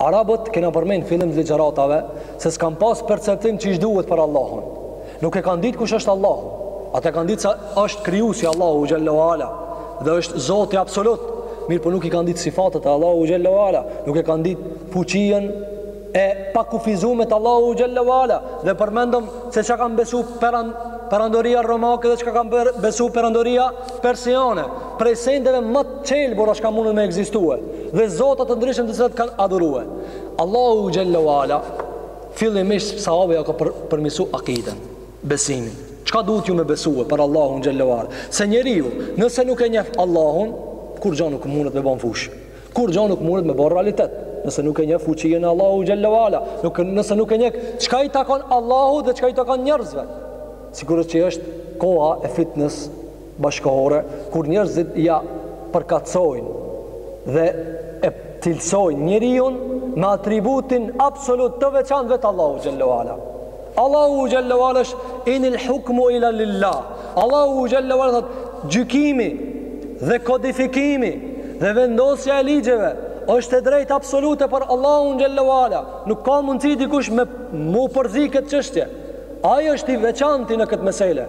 Arabët kena përmend fillim të ligjëratave se s'kan pas perceptim qysh duhet për Allahun. Nuk e kanë ditë kush është Allahu. Ata e kanë ditë se është krijuesi Allahu xhelle ue ala dhe është zoti absolut. Mirëpo nuk i kanë ditë sifatet e Allahu xhelle ue ala. Nuk e kanë ditë fuqinë e pakufizume t'Allahu xhelle ue ala. Dhe përmendëm se çka kanë besu peran, perandoria romake dhe çka kanë besu perandoria persiane. prej sendeve ma të qelbura që ka mundë me ekzistue dhe zota të ndryshëm të cilat kanë adhurue. Allahu xhallahu ala fillimisht sahabëve ja ka për, përmirësu akiden, besimin. Çka duhet ju me besue për Allahun xhelle ue ala? Se njeriu, nëse nuk e njeh Allahun, kurgjo nuk mundet me bo n'fushë. Kurgjo nuk mundet me bo n'realitet. Nëse nuk e njeh fuqinë e Allahu xhelle ue ala, nuk nëse nuk e njeh çka i takon Allahut dhe çka i takon njerëzve. Sigurisht që është koha e fitnes bashkëkohore, kur njerëzit ia përkatësojnë dhe e cilësojnë njeriu me atributin absolut të veçantë vetë Allahu xhelle ue ala. Allahu xhelle ue ala është inil hukmu illa lillah. Allahu xhelle ue ala thotë gjykimi dhe kodifikimi dhe vendosja e ligjeve është e drejtë absolute për Allahun xhelle ue ala. Nuk ka mundësi dikush m'u përzi n'këtë çështje. Ai është i veçantë në këtë mesele.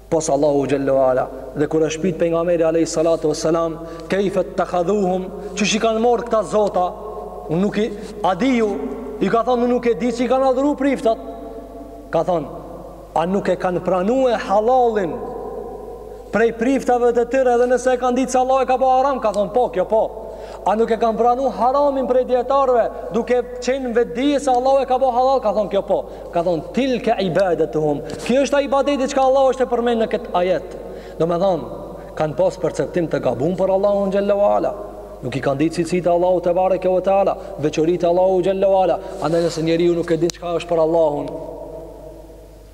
pos Allahu xhalla wala dhe kur është pyet pejgamberi alayhi salatu wassalam kayfa ittakhadhuhum qysh i kanë marr këta zota unë nuk e, Adiju i ka thonë unë nuk e di se i kanë adhuru priftat ka thonë a nuk e kanë pranue hallallin prej priftave të tyre edhe nëse e kanë ditë se Allahu e ka bërë haram ka thonë po kjo po a nuk e kanë pranu haramin prej dijetarëve duke qenë n'vetëdije se Allahu e ka bërë hallall ka thonë kjo po Ka thonë, tilke ibadetuhum. Kjo është ai ibadeti çka Allahu është e përmend në këtë ajet. Domethonë, kanë pas perceptim të gabum për Allahun xhelle ue ala. Nuk i kanë ditë cilësitë e Allahu tebareke ue teala, veçoritë e Allahu xhelle ue ala. Andaj nëse njeriu nuk e din çka është për Allahun,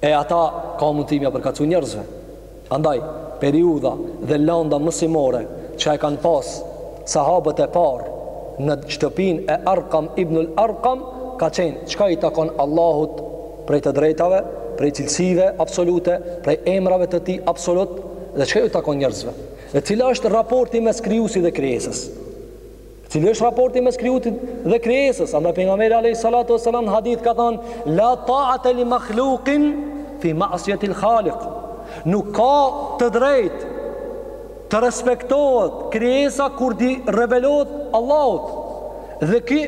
e ata ka mundet me ia përkatësu njerëzve. Andaj, periudha dhe landa mësimore që e kanë pas Sahabët e parë në shtëpinë e Arqam ibnul Arqam ka qenë çka i takon Allahut prej të drejtave, prej cilësive absolute, prej emrave të Tij absolut dhe çka ju takon njerëzve. Dhe cila është raporti mes krijusit dhe krijesës? Cili është raporti mes krijuesit dhe krijesës? Andaj pejgamberi alayhi salatu wasalam në hadith ka thënë la ta'ata li makhluqin fi ma'siyati al-khaliq. Nuk ka të drejtë të respektohet krijesa kur t'i rebelohet Allahut. Dhe ky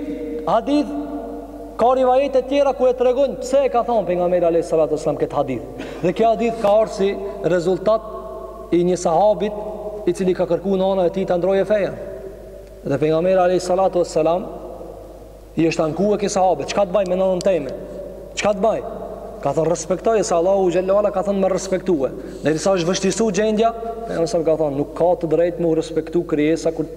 hadith ka rivajet e tjera ku e tregojnë pse e ka thënë pejgamberi alayhi salatu wasalam këtë hadith. Dhe ky hadith ka ardh si rezultat i një sahabit i cili ka kërku nana e tij ta ndrojë fejën. Dhe pejgamberit a.s. i është ankue ky sahabi çka të baj me nanën teme çka të baj Ka thënë respektoje se Allahu xhelle ue ala ka thënë me respektue. Derisa është vështirësu gjendja Pejgamberi ka thënë nuk ka të drejt me u respektu krijesa kur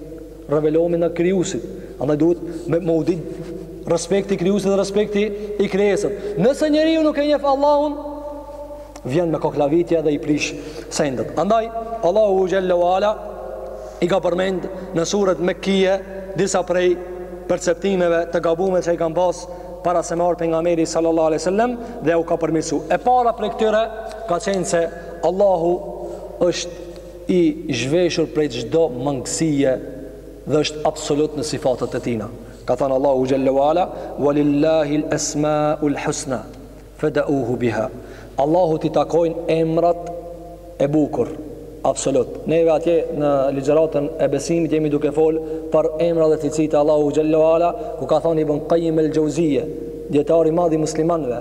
rebelomi na Krijusit Andaj duhet me u dit respekti i Krijusit dhe respekti i krijesës Nëse njeriu nuk e njef Allahun vjen me koklavitje dhe i prish sendet. Andaj, Allahu xhelle ue ala i ka përmend në suret mekkije disa prej perceptimeve të gabume që i kan pas para se me ardh pejgamberi sallallahu aleyhi sallem dhe u ka përmirësu. E para prej këtyre ka qenë se Allahu është i zhveshur prej çdo mangësie dhe është absolut në sifatet e tina. Ka thënë Allahu xhelle ue ala, Walillahil esma ul husna, Fed'uhu biha. Allahut i takojnë emrat e bukur. Absolut. Neve atje në ligjëratën e besimit jemi duke fol për emrat dhe cilësitë e Allahu xhallahu ala, ku ka thënë Ibn Qayyim el-Jauziye, dietari i madh i muslimanëve,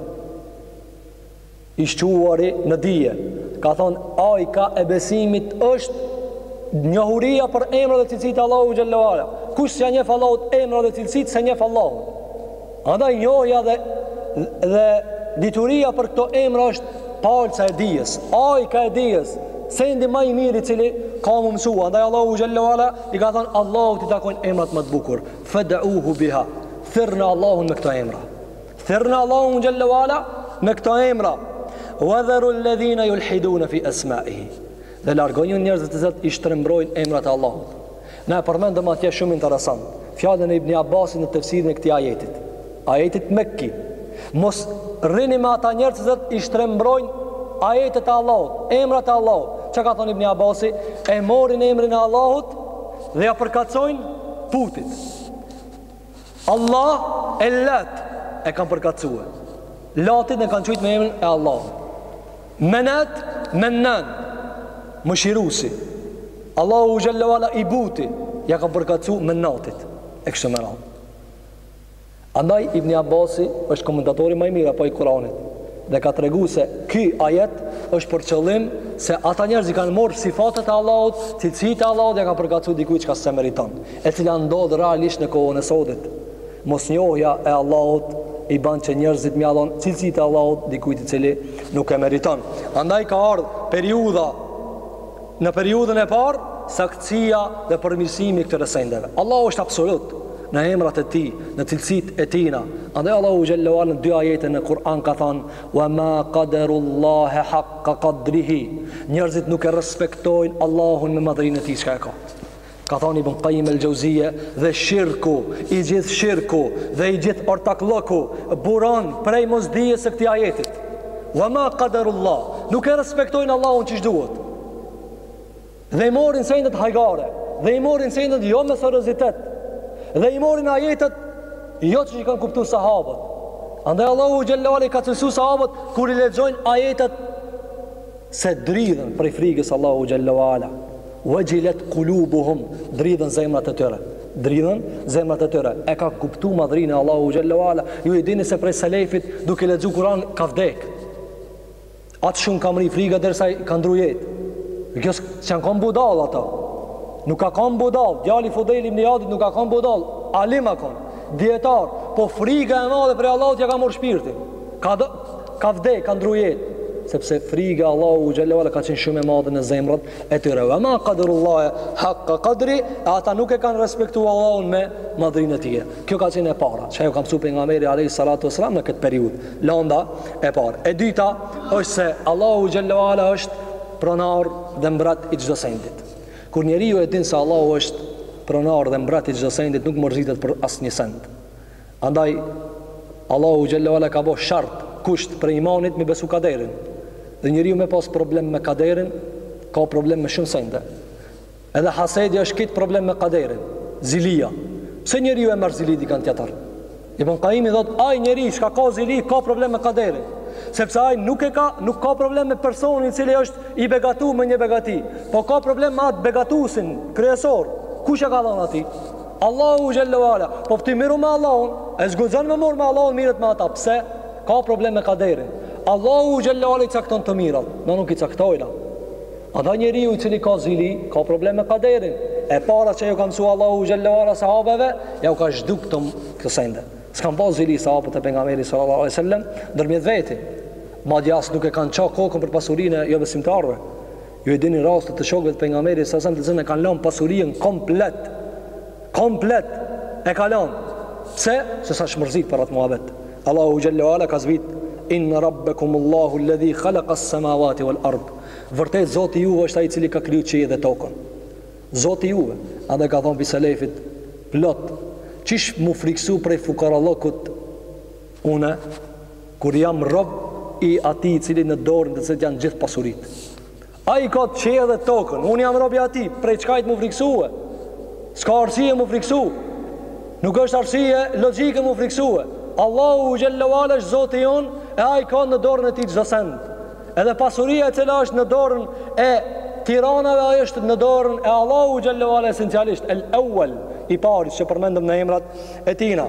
i shquari në dije, ka thënë ajka e besimit është njohuria për emrat dhe cilësitë e Allahut xhallahu ala. Kush s'ja njeh Allahut emrat dhe cilësitë, s'e njeh Allahun. Andaj njohja dhe dhe dituria për këto emra është palca e dijes, ajka e dijes, sendi më i mirë i cili ka m'u msu. Andaj Allahu xhallahu ala ka thënë Allahut i takojnë emrat më të bukur. Fad'uhu biha. Thirrni Allahun me këto emra. Thirrni Allahun xhallahu ala me këto emra. Wa dharu alladhina yulhiduna fi asma'ihi. Dhe largoni njerëzit që i shtrembrojnë emrat e Allahut. Na e përmendëm atje shumë interesant fjalën e Ibn Abbasit në tefsirin e këtij ajetit. Ajetit Mekki. Mos rrini me ata njerëz që i shtrembrojnë ajetet e Allahut, emrat e Allahut. Çka ka thënë Ibn Abbasi? E morin emrin e Allahut dhe ja përkasojnë putit. Allah e lat e kanë përkatësue. Latit e kanë qujtë me emrin e Allahut. Menat, Menan, Mëshirusi. Allahu xhelle ve ala i buti, ja kanë përkatësu menatit. E kështu me radhë. Andaj, Ibni Abasi është komentatori ma i mirë apo i Kuranit. Dhe ka tregu se ky ajet është për qëllim se ata njerëz i kanë morë sifatet e Allahut, cilësitë e Allahut ja kanë përkatësu dikujt çka s'e meriton. e cila ndodh realisht në kohën e sodit. Mosnjohja e Allahut i ban që njerëzit m'ja dhon cilësitë e Allahut dikujt i cili nuk e meriton. Andaj ka ardh periudha në periudhën e parë saktësia dhe përmirësimi i këtyre sendeve. Allahu është absolut në emrat e tij, në cilësitë e tijna. Andaj Allahu xhelle ve ala në dy ajete në Kur'an ka thanë: "Wa ma qadarullahi haqqa qadrihi." Njerëzit nuk e respektojnë Allahun me madhërinë e tij çka e ka. Ka thanë Ibn Qayyim al-Jauziyje dhe shirku, i gjithë shirku dhe i gjithë ortakllëku buron prej mosdijes së këtij ajetit. Wa ma qadarullah, nuk e respektojnë Allahun çish duhet. Dhe i morin sendet hajgare, dhe i morin sendet jo me seriozitet. Dhe i morin ajetet jo çish i kanë kuptu sahabët. Andaj Allahu xhelle ve ala i ka cilësu sahabët kur i lexojnë ajetet se dridhen prej frigës Allahut xhelle ve ala. Wajilat qulubuhum, dridhen zemrat e tyre. Dridhen zemrat e tyre. E ka kuptu madhrinë e Allahut xhelle ve ala. Ju e dini se prej Selefit duke lexu Kur'an ka vdek. Atë shumë ka mrri friga derisa ka ndru jetë. Kta s'kan kanë budall ata. Nuk ka kanë budall. Djali Fudejl ibn Ijadit nuk ka kanë budall. Alim a kanë. Dijetar. Po friga e madhe prej Allahut ja ka morr shpirtin. Ka, do, ka vdek, ka ndru jetë. Sepse friga e Allahut xhelle ve ala ka qenë shumë e madhe në zemrat. e tyre wa ma qadarullaha haqqa qadri e ata nuk e kanë respektu Allahun me madhrinë e tij kjo ka qenë e para çka ju ka msu pejgamberi alayhi salatu wasalam në këtë periudhë landa e parë e dyta është se Allahu xhelle ve ala është pronar dhe mbrat i çdo sendit kur njeriu e din se Allahu është pronar dhe mbrat i çdo sendit nuk mërzitet për asnjë send Andaj Allahu xhalla wala ka bo shart, kusht prej imanit m'i besu kaderin. Dhe njeriu me pas problem me kaderin, ka problem me shumë sende. Edhe hasedi është kit problem me kaderin, zilia. Pse njeriu e merr zili dikan tjetër? Ibn Kajimi thot, ai njeri që ka zili ka problem me kaderin, sepse ai nuk e ka, nuk ka problem me personin i cili është i begatuar me një begati, po ka problem me atë begatuesin kryesor. Kush e ka dhënë atij? Allahu xhallahu ala, po t'i mirru me Allahun, e s'guxon me u marr me Allahun, mirret me ata. Pse? Ka problem me kaderin. Allahu xhallahu ala i cakton të mirat, na nuk i caktojna. Ata njeriu i cili ka zili, ka problem me kaderin. E para ç'ka ju ka mësu Allahu xhallahu ala sahabeve, ja u ka zhduk këto sende. S'kan pas zili sahabët e pejgamberit sallallahu alaihi wasallam ndërmjet veti. Madje as nuk e kanë ça kokën për pasurinë e jo besimtarëve. Ju e dini raste të shokëve të pejgamberit s.a.s. të cilët e kanë lënë pasurinë komplet. Komplet e kanë lënë. Pse? Se s'janë mërzit për atë muhabet. Allahu xhallahu ala ka zbrit in rabbakumullahu alladhi khalaqa as-samawati wal ard. Vërtet Zoti juve është ai i cili ka kriju qiet dhe tokën. Zoti juve, edhe ka thon pi selefit plot. Çish mu friksu prej fukarallokut Unë, kur jam rob i atij i cili në dorën të cilit janë gjithë pasuritë. Ai ka qiet dhe tokën. Unë jam rob i atij, prej çkajt m'u frikësu. S'ka arsye m'u frikësu. Nuk është arsye logjike m'u frikësu. Allahu xhallahu ala është Zoti jonë, e ai ka në dorën e tij çdo send. Edhe pasuria e cila është në dorën e tiranave, ajo është në dorën e Allahu xhallahu ala esencialisht, el Ewwel, i parit që përmendëm në emrat e tina.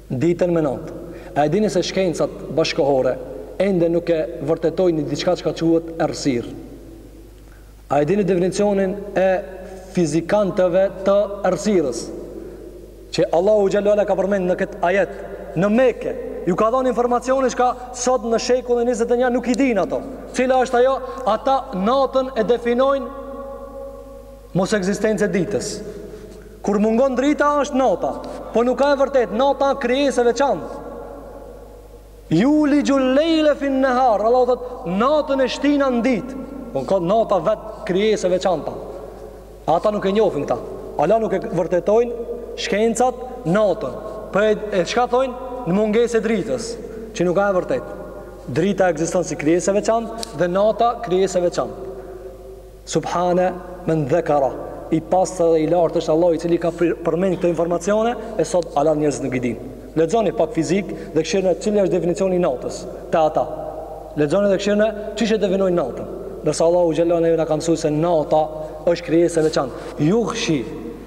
Ditën me natë. A e dini se shkencat bashkëkohore ende nuk e vërtetojnë diçka çka quhet errësirë? A e dini definicionin e fizikantëve të errësirës? Që Allahu xhallahu ala ka përmend në këtë ajet, në Mekë ju ka dhon informacione çka sot në shekullin 21 nuk i dinë ato. Cila është ajo? Ata natën e definojnë Mos ekzistencë e ditës. Kur mungon drita është nata. Po nuk o e vërtet, nata o krijesë e veçantë. Julixhul-lejle fin-nehar, Allah thot, natën e shtina në ditë. Po o nata vet krijesë e veçanta. Ata nuk e njofin këta. Ala nuk e vërtetojnë shkencat natën. Po çka thojnë? Në mungesë e dritës, që nuk o e vërtet. Drita ekziston si krijesë e veçantë dhe nata krijesë e veçantë. Subhane men dhekara, i pastër dhe i lartë është Allahu i cili ka përmend këto informacione e sot ala njerëzit nuk i dinë. Lexoni pak fizikë dhe kshyrne cili është definicioni i natës te ata. Lexoni dhe kshyrne çish e definojnë natën. Ndërsa Allahu xhallahu ala na ka mësu se nata është krijesë e veçantë. Yughshi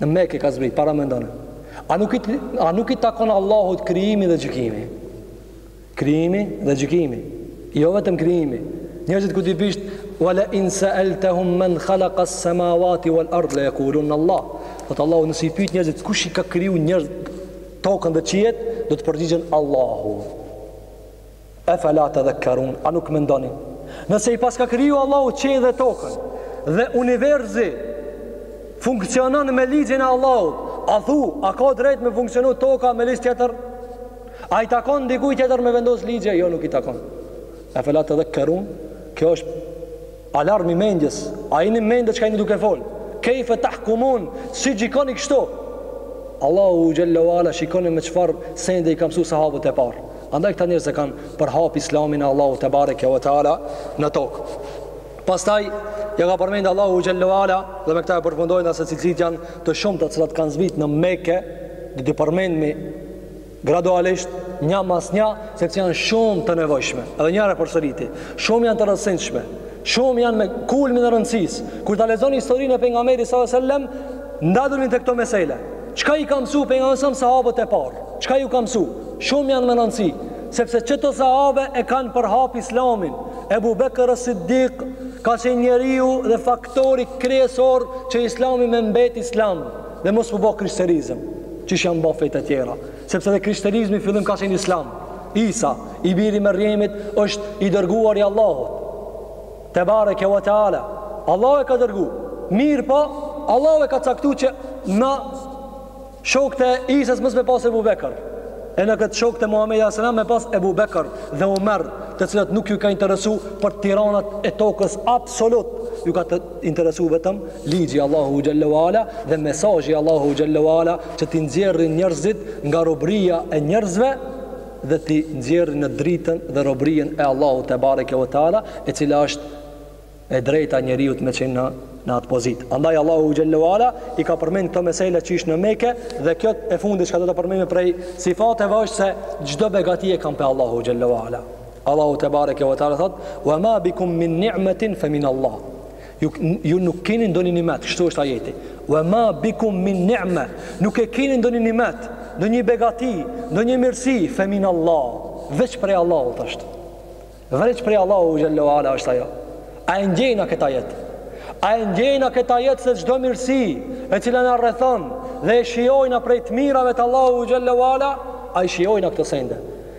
Në Mekë ka zbrit, paramendone. A, a nuk i takon Allahut krijimi dhe gjykimi? Krijimi dhe gjykimi. Jo vetëm krijimi. Njerëzit këtu i pish wala in sa'altahum man khalaqa as-samawati wal ard la yaqulun Allah. Thot Allahu nëse i pyet njerëzit kush i ka kriju njerëzit tokën dhe qiet, do të përgjigjen Allahu. Efela tedhekkerun, a nuk mendoni? Nëse i paska kriju Allahu qiejt dhe tokën, dhe univerzi funksionon me ligjin e Allahut, a thu, a ka drejt me funksionu toka me ligj tjetër? A i takon dikuj tjetër me vendos ligje? Jo, nuk i takon. Efela tedhekkerun, kjo është Alarm i mendjes, a jini mend çka jini duke fol? Kejfe tahkumun, si gjikoni kështu? Allahu xhelle ve ala shikoni me qëfar sende i ka msu sahabët e parë. Andaj këta njerëz e kanë përhap islamin e Allahu te bareke ve teala në tokë. Pastaj ja ka përmend Allahu xhelle ve ala dhe me këtë e përfundojna se cilësitë janë të shumta të cilat kanë zbrit në Mekë, do t'i përmendmi Gradualisht, nja mas nja, sepse janë shumë të nevojshme. Edhe një herë përsëriti, shumë janë të rëndësishme. Shumë janë me kulmin e rëndësisë. Kur ta lexoni historinë e pejgamberit sallallahu alajhi wasallam, ndaluni tek këto mesela. Çka i ka mësuar pejgamberi a.s. sahabët e parë? Çka ju ka mësuar? Shumë janë me rëndësi, sepse qëto sahabe e kanë përhap Islamin. Ebu Bekr as-Siddiq ka qenë njeriu dhe faktori kryesor që Islami me mbet Islam. Dhe mos m'u bë krishterizëm, qysh janë bë fetë e tjera. Sepse dhe krishterizmi fillim ka qenë islam. Isa, i biri Merjemit, është i dërguar i Allahut tebareke ve teala. Allahu e ka dërgu. Mirëpo, Allahu e ka caktu që në shokët e Isës mos me pas Ebu Bekër. E në këtë shokët e Muhammedit A.S. me pas Ebu Bekër dhe Omer, të cilët nuk ju ka interesu për tiranat e tokës absolut. Ju ka të interesu vetëm ligji i Allahut xhelle ve ala dhe mesazhi i Allahut xhelle ve ala që t'i nxjerrin njerëzit nga robëria e njerëzve dhe t'i nxjerrin në dritën dhe robërinë e Allahut te bareke ve teala e cila është e drejta e njeriut me qenë në në atë pozitë. Andaj Allahu xhelle ve ala i ka përmend këto mesela qysh në Mekë dhe kjo e fundit çka do ta përmendmi prej sifateve është se çdo begati e kanë pe Allahu xhelle ve ala. Allahu te bareke ve teala thot: "Wa ma bikum min ni'matin fa min Allah." Ju, ju nuk keni ndonjë nimet, kështu është ajeti. Wa ma bikum min ni'ma, nuk e keni ndonjë nimet, ndonjë begati, ndonjë mirësi fa min Allah. Veç prej Allahut është. Veç prej Allahu xhelle ve ala është ajo. A e ndjejna këtë ajet? A e ndjejna këtë ajet se çdo mirësi e cila na rrethon dhe e shijojna prej të mirave të Allahu xhelle ve ala, a i shijojna këto sende.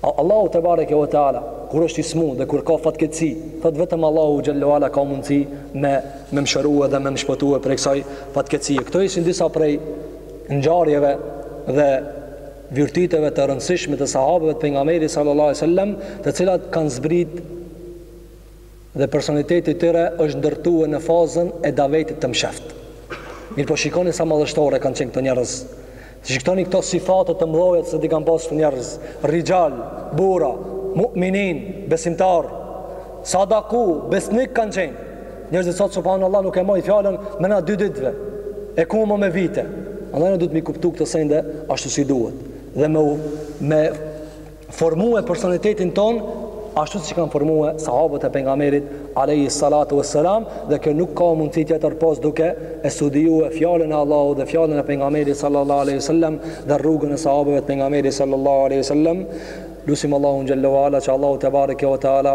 Allahu te bareke ve teala kur është i smut dhe kur ka fatkeqësi, thotë vetëm Allahu xhelle ve ala ka mundësi me me mshërue dhe me mshpëtue prej kësaj fatkeqësie. Këto ishin disa prej ngjarjeve dhe virtyteve të rëndësishme të sahabëve të pejgamberit sallallahu alaihi wasallam, të cilat kanë zbrit Dhe personaliteti i tyre është ndërtue në fazën e davetit të msheftë. Mirëpo shikoni sa madhështore kanë qenë këto njerëz. Shikoni këto sifate të mëdha që i kanë pas këto njerëz, rixhal, burra, mu'minin, besimtar. Sadaku, besnik kanë qenë. Njerëzit sot subhanallahu nuk e mojnë fjalën mrena dy ditëve. E ku ma me vite. Andaj ne duhet m'i kuptu këto sende ashtu si duhet. Dhe me me formue personalitetin tonë ashtu siç kanë formue sahabët e pejgamerit alejhi salatu ve selam dhe kjo nuk ka mundësi tjetër pos duke e studiue fjalën e Allahut dhe fjalën e pejgamerit sallallahu aleyhi sallam dhe rrugën e sahabëve të pejgamerit sallallahu aleyhi sallam lusim Allahun xhel-le ve ala që Allahu tebareke ve teala